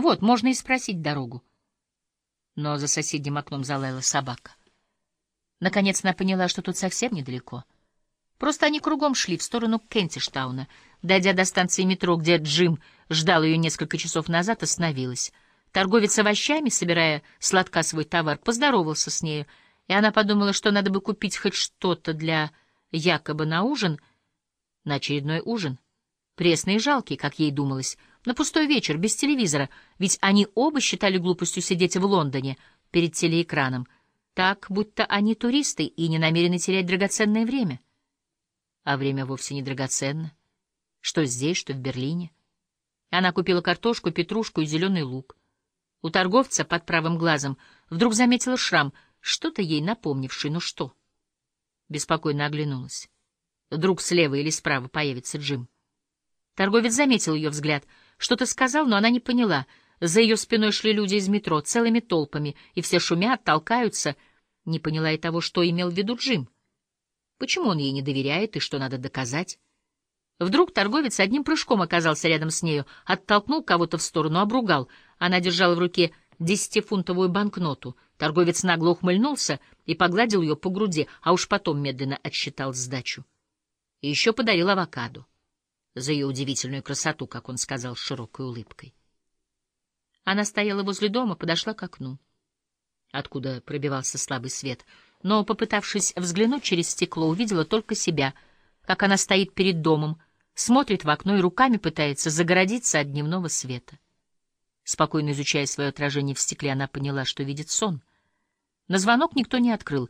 Вот, можно и спросить дорогу. Но за соседним окном залаяла собака. Наконец она поняла, что тут совсем недалеко. Просто они кругом шли в сторону Кентиштауна. Дойдя до станции метро, где Джим ждал ее несколько часов назад, остановилась. Торговец овощами, собирая сладка свой товар, поздоровался с нею, и она подумала, что надо бы купить хоть что-то для якобы на ужин, на очередной ужин. Пресный и жалкий, как ей думалось, на пустой вечер, без телевизора, ведь они оба считали глупостью сидеть в Лондоне перед телеэкраном, так, будто они туристы и не намерены терять драгоценное время. А время вовсе не драгоценно. Что здесь, что в Берлине. Она купила картошку, петрушку и зеленый лук. У торговца под правым глазом вдруг заметила шрам, что-то ей напомнивший, ну что? Беспокойно оглянулась. Вдруг слева или справа появится Джим. Торговец заметил ее взгляд, что-то сказал, но она не поняла. За ее спиной шли люди из метро, целыми толпами, и все шумят, толкаются. Не поняла и того, что имел в виду Джим. Почему он ей не доверяет и что надо доказать? Вдруг торговец одним прыжком оказался рядом с нею, оттолкнул кого-то в сторону, обругал. Она держала в руке десятифунтовую банкноту. Торговец нагло ухмыльнулся и погладил ее по груди, а уж потом медленно отсчитал сдачу. И еще подарил авокадо. За ее удивительную красоту, как он сказал с широкой улыбкой. Она стояла возле дома, подошла к окну, откуда пробивался слабый свет, но, попытавшись взглянуть через стекло, увидела только себя, как она стоит перед домом, смотрит в окно и руками пытается загородиться от дневного света. Спокойно изучая свое отражение в стекле, она поняла, что видит сон. На звонок никто не открыл,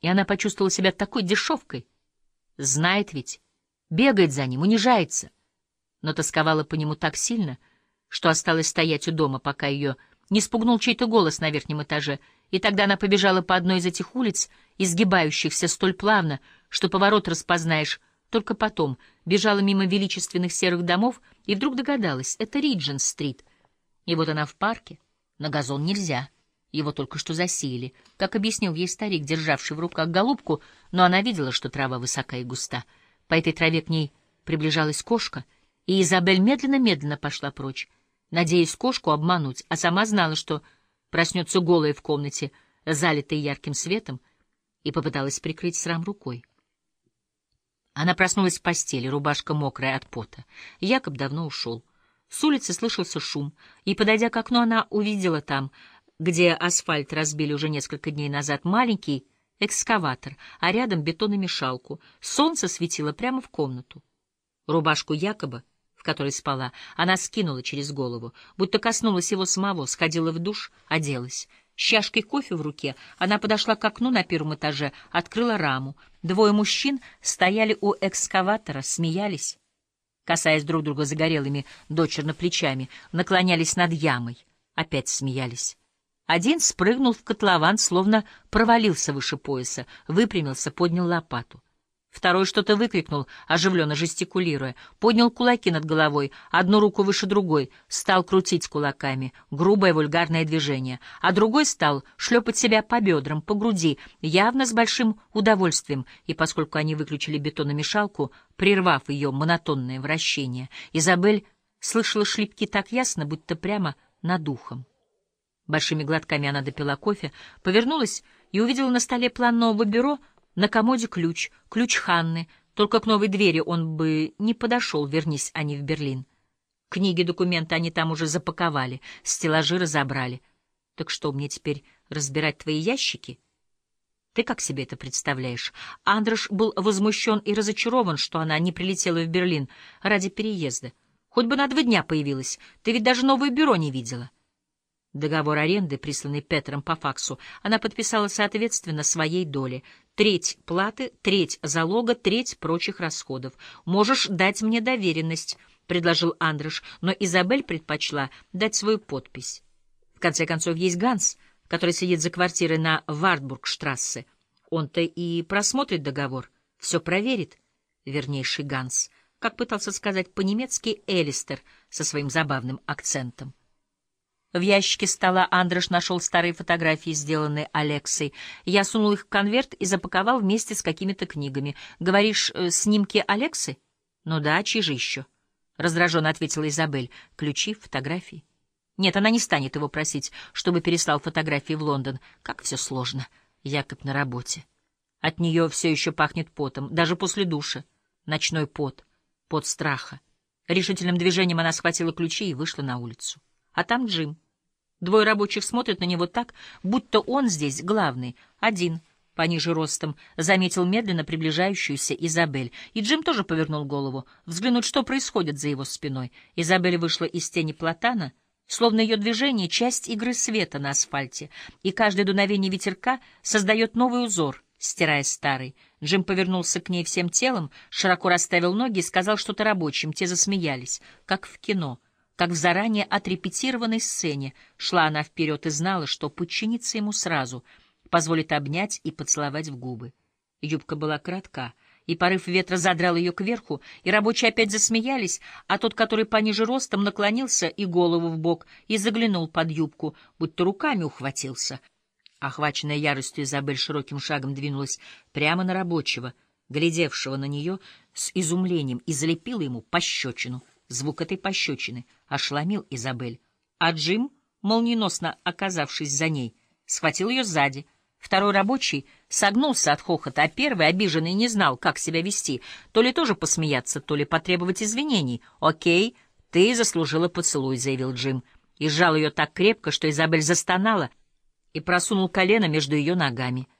и она почувствовала себя такой дешевкой. Знает ведь, бегает за ним, унижается, но тосковала по нему так сильно, что осталась стоять у дома, пока ее не спугнул чей-то голос на верхнем этаже, и тогда она побежала по одной из этих улиц, изгибающихся столь плавно, что поворот распознаешь только потом бежала мимо величественных серых домов и вдруг догадалась — это Риджин-стрит. И вот она в парке. На газон нельзя. Его только что засеяли. Как объяснил ей старик, державший в руках голубку, но она видела, что трава высока и густа. По этой траве к ней приближалась кошка, и Изабель медленно-медленно пошла прочь, надеясь кошку обмануть, а сама знала, что проснется голая в комнате, залитой ярким светом, и попыталась прикрыть срам рукой. Она проснулась в постели, рубашка мокрая от пота. Якоб давно ушел. С улицы слышался шум, и, подойдя к окну, она увидела там, где асфальт разбили уже несколько дней назад, маленький экскаватор, а рядом бетономешалку. Солнце светило прямо в комнату. Рубашку Якоба, в которой спала, она скинула через голову, будто коснулась его самого, сходила в душ, оделась. С чашкой кофе в руке она подошла к окну на первом этаже, открыла раму. Двое мужчин стояли у экскаватора, смеялись, касаясь друг друга загорелыми дочерно плечами, наклонялись над ямой, опять смеялись. Один спрыгнул в котлован, словно провалился выше пояса, выпрямился, поднял лопату. Второй что-то выкрикнул, оживленно жестикулируя, поднял кулаки над головой, одну руку выше другой, стал крутить кулаками, грубое вульгарное движение, а другой стал шлепать себя по бедрам, по груди, явно с большим удовольствием, и поскольку они выключили бетономешалку, прервав ее монотонное вращение, Изабель слышала шлепки так ясно, будто прямо над ухом. Большими глотками она допила кофе, повернулась и увидела на столе план нового бюро — на комоде ключ, ключ Ханны. Только к новой двери он бы не подошел, вернись они в Берлин. Книги, документы они там уже запаковали, стеллажи разобрали. Так что, мне теперь разбирать твои ящики? Ты как себе это представляешь? Андрош был возмущен и разочарован, что она не прилетела в Берлин ради переезда. Хоть бы на два дня появилась. Ты ведь даже новое бюро не видела. Договор аренды, присланный Петром по факсу, она подписала соответственно своей доле. Треть платы, треть залога, треть прочих расходов. «Можешь дать мне доверенность», — предложил Андрош, но Изабель предпочла дать свою подпись. В конце концов, есть Ганс, который сидит за квартирой на Вартбургштрассе. Он-то и просмотрит договор, все проверит. Вернейший Ганс, как пытался сказать по-немецки Элистер со своим забавным акцентом. В ящике стола Андрош нашел старые фотографии, сделанные Алексой. Я сунул их в конверт и запаковал вместе с какими-то книгами. Говоришь, э, снимки Алексы? Ну да, чьи же еще? Раздраженно ответила Изабель. Ключи, фотографии. Нет, она не станет его просить, чтобы переслал фотографии в Лондон. Как все сложно. Якоб на работе. От нее все еще пахнет потом, даже после душа. Ночной пот, пот страха. Решительным движением она схватила ключи и вышла на улицу. А там Джим. Двое рабочих смотрят на него так, будто он здесь главный. Один, пониже ростом, заметил медленно приближающуюся Изабель. И Джим тоже повернул голову, взглянуть, что происходит за его спиной. Изабель вышла из тени платана, словно ее движение — часть игры света на асфальте, и каждое дуновение ветерка создает новый узор, стирая старый. Джим повернулся к ней всем телом, широко расставил ноги и сказал что-то рабочим. Те засмеялись, как в кино — как в заранее отрепетированной сцене шла она вперед и знала, что подчинится ему сразу, позволит обнять и поцеловать в губы. Юбка была кратка, и порыв ветра задрал ее кверху, и рабочие опять засмеялись, а тот, который пониже ростом, наклонился и голову в бок и заглянул под юбку, будто руками ухватился. Охваченная яростью, Изабель широким шагом двинулась прямо на рабочего, глядевшего на нее с изумлением, и залепила ему пощечину — Звук этой пощечины ошеломил Изабель, а Джим, молниеносно оказавшись за ней, схватил ее сзади. Второй рабочий согнулся от хохота, а первый, обиженный, не знал, как себя вести, то ли тоже посмеяться, то ли потребовать извинений. «Окей, ты заслужила поцелуй», — заявил Джим, и сжал ее так крепко, что Изабель застонала, и просунул колено между ее ногами —